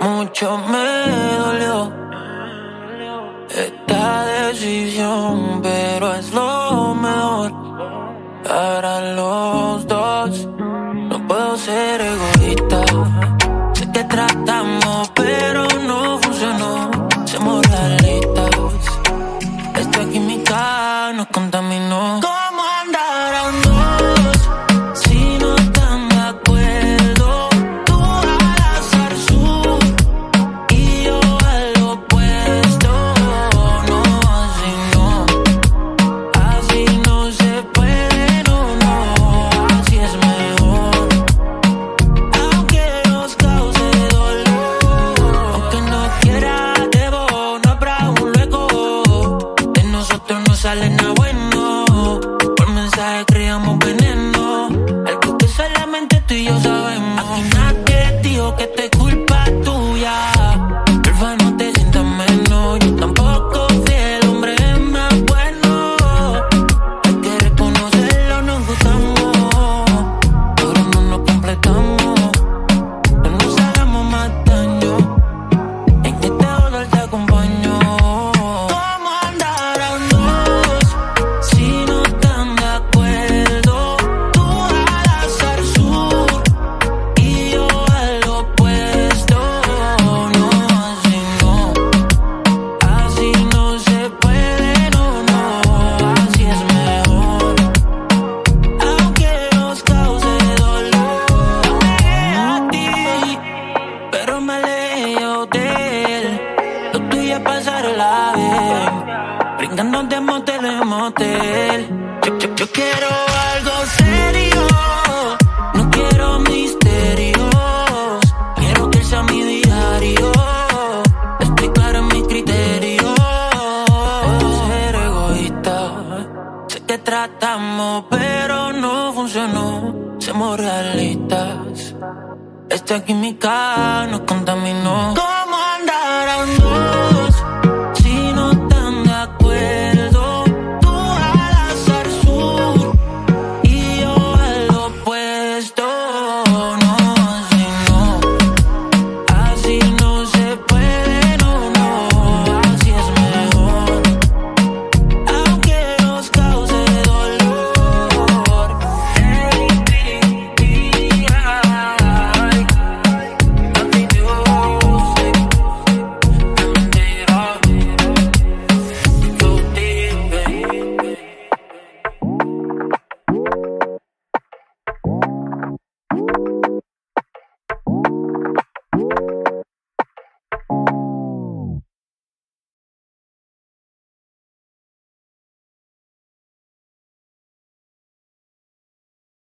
Mucho me dolió esta decisión, pero es lo mejor para los dos. nos contaminó. bueno. Por mensaje creamos veneno. Algo que solamente tú y yo sabemos. Ganas de motel en motel. Yo, yo, yo quiero algo serio. No quiero misterios. Quiero que sea mi diario. Estoy claro en mis criterios. Ser egoísta. Sé que tratamos, pero no funcionó. Somos realistas. Esta química nos contaminó.